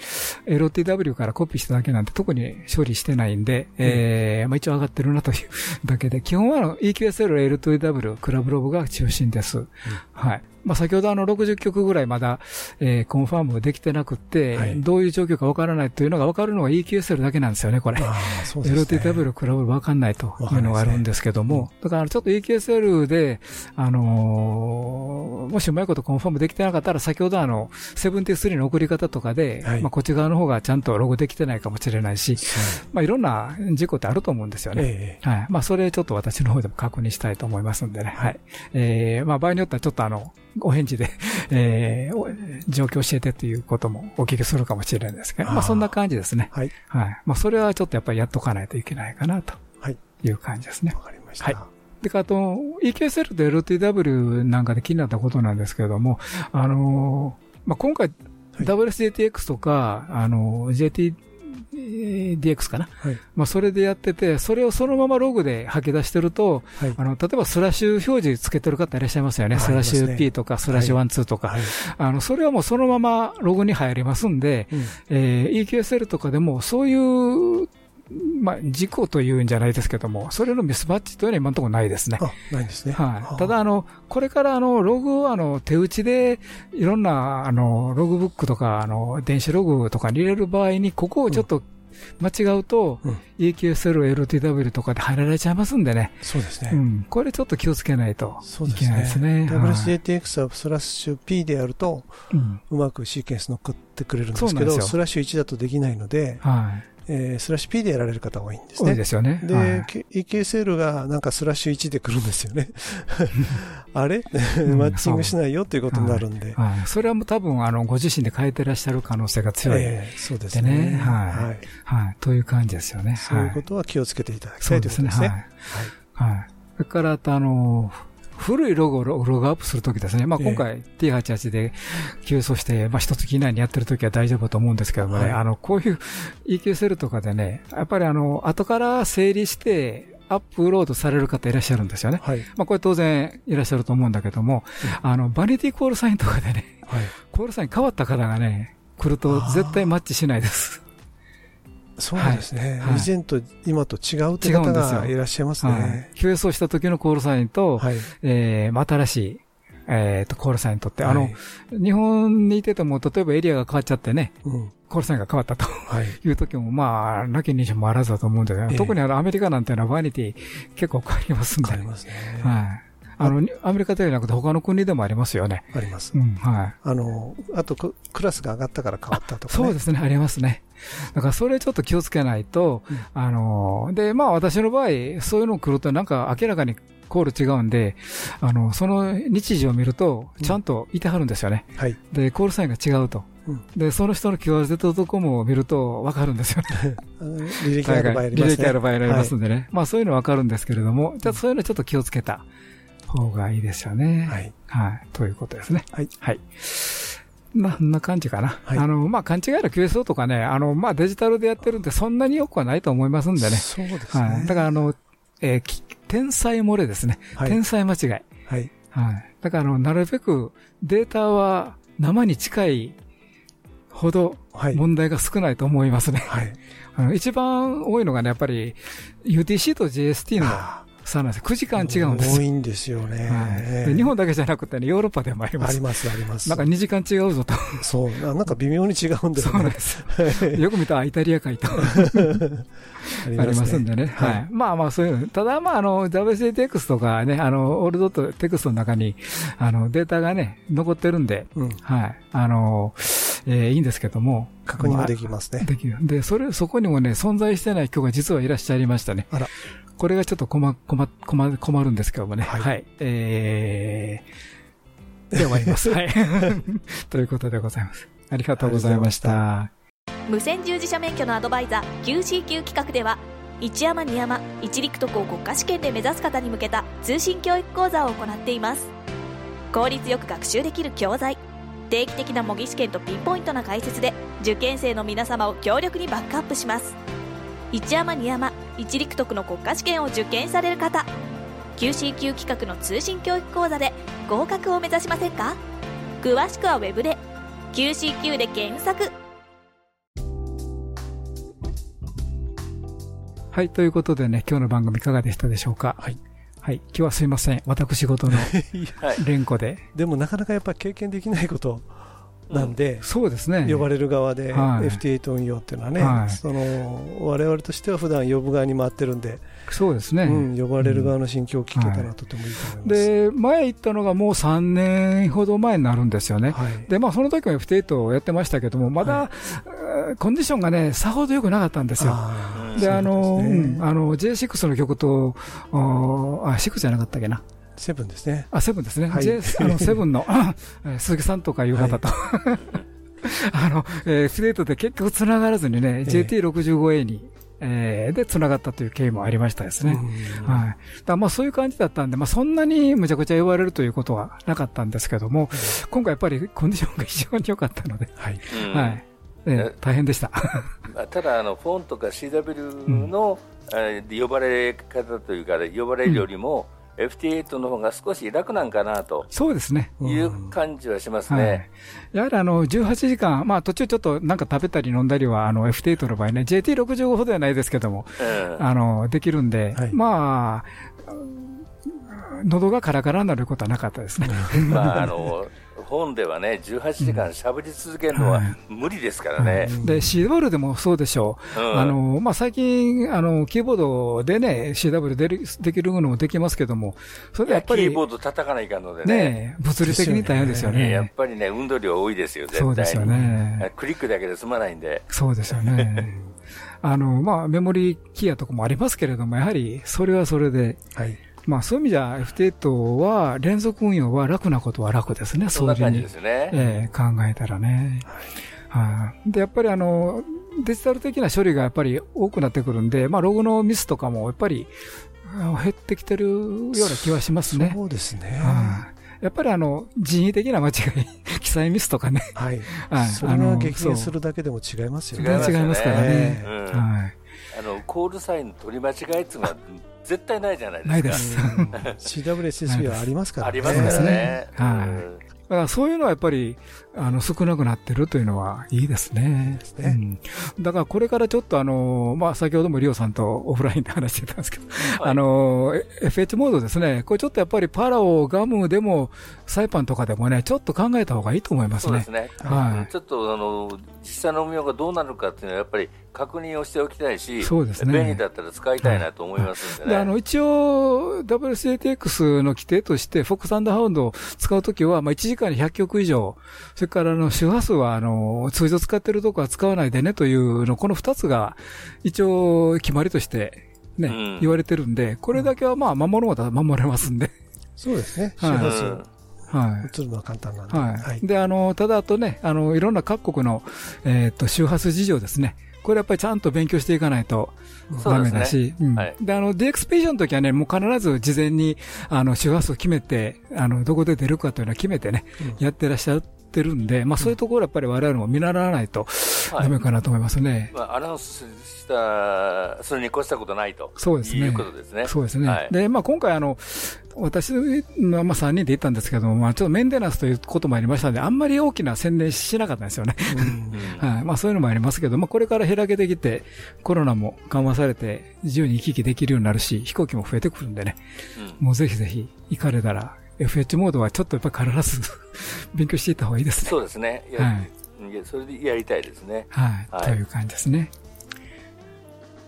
LOTW からコピーしただけなんで、特に処理してないんで、えー、まあ、一応上がってるなというだけで、基本は EQSL、L2W、クラブログが中心です。はい。まあ、先ほどあの60曲ぐらいまだ、えー、コンファームできてなくって、どういう状況かわからないというのがわかるのは EQSL だけなんですよね、これ。ね LTW クラブわかんないというのがあるんですけども、だからちょっと EQSL で、あのーもしうまいことコンファームできてなかったら、先ほどあの、73の送り方とかで、まあこっち側の方がちゃんとログできてないかもしれないし、まあいろんな事故ってあると思うんですよね。えはい。まあそれちょっと私の方でも確認したいと思いますんでね。はい。えー、まあ場合によってはちょっとあの、お返事で、えー、お状況教えてということもお聞きするかもしれないですけど、まあそんな感じですね。はい。はい。まあそれはちょっとやっぱりやっとかないといけないかなと。はい。いう感じですね。わかりました。はい。で、あと、EKSL と LTW なんかで気になったことなんですけれども、あのー、まあ、今回、WSJTX とか、あのー、JTDX かな。はい。まあ、それでやってて、それをそのままログで吐き出してると、はいあの、例えばスラッシュ表示つけてる方いらっしゃいますよね。あスラッシュ P とか、スラッシュはい12とか。はいあの、それはもうそのままログに入りますんで、えー EQSL とかでもそういう、まあ、事故というんじゃないですけども、それのミスマッチというのは今のところないですね。あ、ないんですね。はい。ただ、あの、これから、あの、ログを、あの、手打ちで、いろんな、あの、ログブックとか、あの、電子ログとかに入れる場合に、ここをちょっと間違うと、EQSL、LTW とかで入られちゃいますんでね。そうですね。うん。これちょっと気をつけないとそういけないですね。はい WSJTX はスラッシュ P でやると、うんうまくシーケンス乗っかってくれるんですけど、スラッシュ1だとできないので、はい。えースラッシュ P でやられる方が多いんですね。多いですよねで、はいけ EKSL がなんかスラッシュ1で来るんですよね。[LAUGHS] あれ？うんマッチングしないよということになるんで。はいはい。それはもう多分、あの、ご自身で変えてらっしゃる可能性が強い。ええそうですねはい。はいはい。という感じですよね。そういうはことは気をつけていただきたいというですね。ことですね。はい。はい。それから、あの、古いロゴをロログアップするときですね。まあ、ええ今回 T88 で急走して、まあ、一月以内にやってるときは大丈夫だと思うんですけどもね、はいあの、こういう EQSL とかでね、やっぱりあの、後から整理して、アップロードされる方いらっしゃるんですよね。まあ、これ当然いらっしゃると思うんだけども、あの、バニティコールサインとかでね、コールサイン変わった方がね、来ると絶対マッチしないです。そうですね。はい以前と今と違うと違いう方。がいらっしゃいますはいね。QS をした時のコールサインと、えーまあ新しい、えーと、コールサインとって、あの、はい日本にいてても、例えばエリアが変わっちゃってね、うんコールサインが変わったとはい [LAUGHS] いう時も、まあ、なきにしもあらずだと思うんだけど、ええ特にあの、アメリカなんていうのはバニティ結構変わりますんで。変わりますねはい。あの、アメリカだけじゃなくて他の国でもありますよね。あります。うん、はい。あの、あとククラスが上がったから変わったとか、ね。そうですね、ありますね。だからそれちょっと気をつけないと、あの、で、まあ私の場合、そういうの来るとなんか明らかにコール違うんで、あの、その日時を見ると、ちゃんといてはるんですよね。はい。で、コールサインが違うと。うんで、その人の QRZ.com を見ると分かるんですよね。[LAUGHS] 履歴ある場合ありますね。[LAUGHS] 履歴ある場合ありますんでね。まあそういうの分かるんですけれども、じゃあそういうのちょっと気をつけた方がいいですよね。はい。はい。ということですね。はい。はい。まあ、こんな感じかな。はいあの、まあ、勘違いの QSO とかね、あの、まあ、デジタルでやってるんで、そんなによくはないと思いますんでね。そうですね。はい。だから、あの、えーき天才漏れですね。はい天才間違い。はい。はい。だから、あの、なるべくデータは生に近いほどはい。問題が少ないと思いますね。はい。[LAUGHS] あの一番多いのがね、やっぱり UTC と JST のあ差なんですよ。9時間違うんですよ。多いんですよね。はいで日本だけじゃなくてね、ヨーロッパでもあります。あります、あります。なんか2時間違うぞと。そう、ななんか微妙に違うんですそうなんね。です。[LAUGHS] よく見たらあイタリアかいと。[LAUGHS] あありますんでね。ははいい。まあまあそういうの。ただまああの WC テクストがね、あの、オールドットテクストの中に、あの、データがね、残ってるんで、うんはい。あの、えーいいんですけども。確認もできますね。できる。で、それ、そこにもね、存在してない人が実はいらっしゃいましたね。あら。これがちょっと困、困、困、困るんですけどもね。はいはい。えー、で終わります。はい。[LAUGHS] ということでございます。ありがとうございました。無線従事者免許のアドバイザー QCQ 企画では一山二山一陸徳を国家試験で目指す方に向けた通信教育講座を行っています効率よく学習できる教材定期的な模擬試験とピンポイントな解説で受験生の皆様を強力にバックアップします一山二山一陸徳の国家試験を受験される方 QCQ 企画の通信教育講座で合格を目指しませんか？詳しくはウェブで QCQ で検索はい。ということでね、今日の番組いかがでしたでしょうか？はい。はい。今日はすいません。私事のは [LAUGHS] い。連呼で。でもなかなかやっぱり経験できないことなんで、そうですね。呼ばれる側ではい FT8 運用っていうのはね、はいその我々としては普段呼ぶ側に回ってるんで、そうですね。うん、呼ばれる側の心境を聞けたらとてもいいと思います。で、前行ったのがもう3年ほど前になるんですよね。はい、で、まあその時も F8 をやってましたけども、まだ、えーコンディションがね、さほど良くなかったんですよ。で、あの、そうですねうんあの、J6 の曲と、おあ、6じゃなかったっけな。セブンですね。あ、セブンですね。はい J、あの、セブンの、鈴木さんとかいう方と、[LAUGHS] あの、えー、F8 で結局繋がらずにね、え JT65A に、えーで、繋がったという経緯もありましたですね。うんはい。だまあそういう感じだったんで、まあそんなにむちゃくちゃ言われるということはなかったんですけども、今回やっぱりコンディションが非常に良かったので、はい。うんはい。え大変でした。まあただあの、フォンとか CW の、えー呼ばれ方というか、呼ばれるよりも、FT8 の方が少し楽なんかなとそうですね。いう感じはしますはいね。。やはりあの、18時間、まあ途中ちょっとなんか食べたり飲んだりは、あの F8 の場合ね、JT65 ほどはないですけども、うんあの、できるんで、はいまあ、喉がカラカラになることはなかったですね。まあ、あの本ではね、18時間しゃぶり続けるのは無理ですからね。で、CW でもそうでしょう。うんあの、まあ、最近、あの、キーボードでね、CW でるできるのもできますけども、それでやっぱり、キーボード叩かないかんのでね。ね、物理的に大変ですよねやっね。ぱりね、運動量多いですよ、絶対に。そうですよねクリックだけで済まないんで。そうですよね。[LAUGHS] あの、まあ、メモリーキーやとかもありますけれども、やはり、それはそれで、はい。まあ、そういう意味じゃ、F8 は、連続運用は楽なことは楽ですね、そういうふうに感じですね。ええ考えたらね。はい。で、やっぱりあの、デジタル的な処理がやっぱり多くなってくるんで、まあ、ログのミスとかもやっぱりあの減ってきてるような気はしますね。そうですね。はいやっぱりあの、人為的な間違い、[LAUGHS] 記載ミスとかね。はい。はいそれあのが激減そうするだけでも違いますよ違いね。ますよね違いますからね。うんはい。あの、コールサインの取り間違いっていうのは絶対ないじゃないですか。ないです。うん [LAUGHS] CWSSB はありますからね。ありますからね。はいうんだからそういうのはやっぱり、あの、少なくなってるというのはいいですね。ねうんだからこれからちょっとあの、まあ、先ほどもリオさんとオフラインで話してたんですけど、はいあの、え FH モードですね。これちょっとやっぱりパラオ、ガムでも、サイパンとかでもね、ちょっと考えた方がいいと思いますねそうです。ね。はいちょっとあの実際の運用がどうなるかっていうのはやっぱり確認をしておきたいし、そうですね便利だったら使いたいなと思いますんでね。であの一応、WCATX の規定として、フォックスハウンドを使うときは、まあ、1時間に100曲以上、それからあの周波数はあの通常使ってるとこは使わないでねというの、この2つが一応決まりとして、ねうん言われてるんで、これだけはまあ守ることは守れますんで。そうですね。周はい波数はい。移るのは簡単なんで。はい。はい。で、あの、ただあとね、あの、いろんな各国の、えっ、と、周波数事情ですね。これやっぱりちゃんと勉強していかないとダメだし、うんはいで、あの、DX ページの時はね、もう必ず事前に、あの、周波数を決めて、あの、どこで出るかというのは決めてね、やってらっしゃってるんで、まあそういうところやっぱり我々も見習わないとはいダメかなと思いますね。まあ、アナウンスした、それに越したことないとそうですね。いうことですね。そうですね。はいで、まあ今回あの、私の、まあ、3人で行ったんですけども、まあ、ちょっとメンテナンスということもありましたので、あんまり大きな宣伝しなかったんですよね。[LAUGHS] はい。まあ、そういうのもありますけど、まあ、これから開けてきて、コロナも緩和されて、自由に行き来できるようになるし、飛行機も増えてくるんでね、もうぜひぜひ行かれたら、FH モードはちょっとやっぱり必ず [LAUGHS] 勉強していった方がいいですね。そうですね。はいいやそれでやりたいですね。はい、はいという感じですね。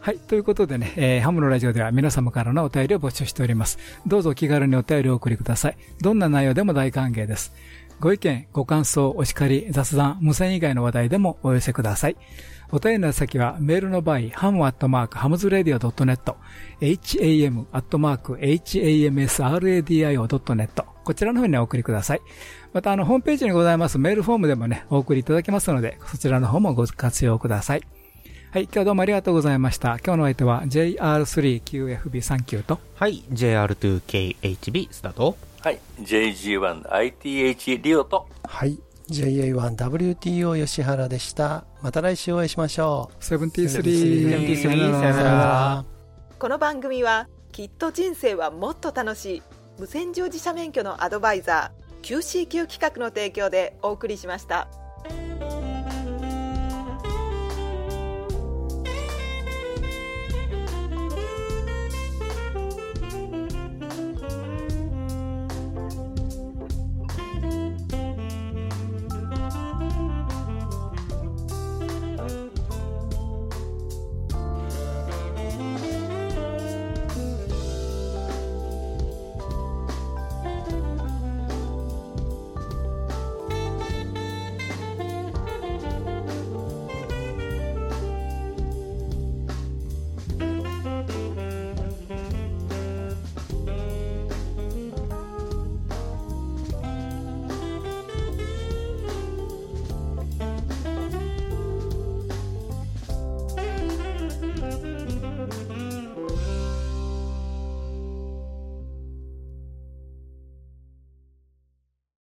はい。ということでね、えーハムのラジオでは皆様からのお便りを募集しております。どうぞお気軽にお便りをお送りください。どんな内容でも大歓迎です。ご意見、ご感想、お叱り、雑談、無線以外の話題でもお寄せください。お便りの先はメールの場合、ハムアットマークハムズラディオ .net、ham アットマーク hamsradio.net、こちらの方にお送りください。また、あの、ホームページにございますメールフォームでもね、お送りいただけますので、そちらの方もご活用ください。はい、今日はどうもありがとうございました。今日のお相手は JR3QFB39 と、はい、JR2KHB スタート。はい。JG1ITH リオと、はい。JA1WTO 吉原でした。また来週お会いしましょう。73 73さよならさよならこの番組はきっと人生はもっと楽しい無線乗自社免許のアドバイザー QCQ 企画の提供でお送りしました。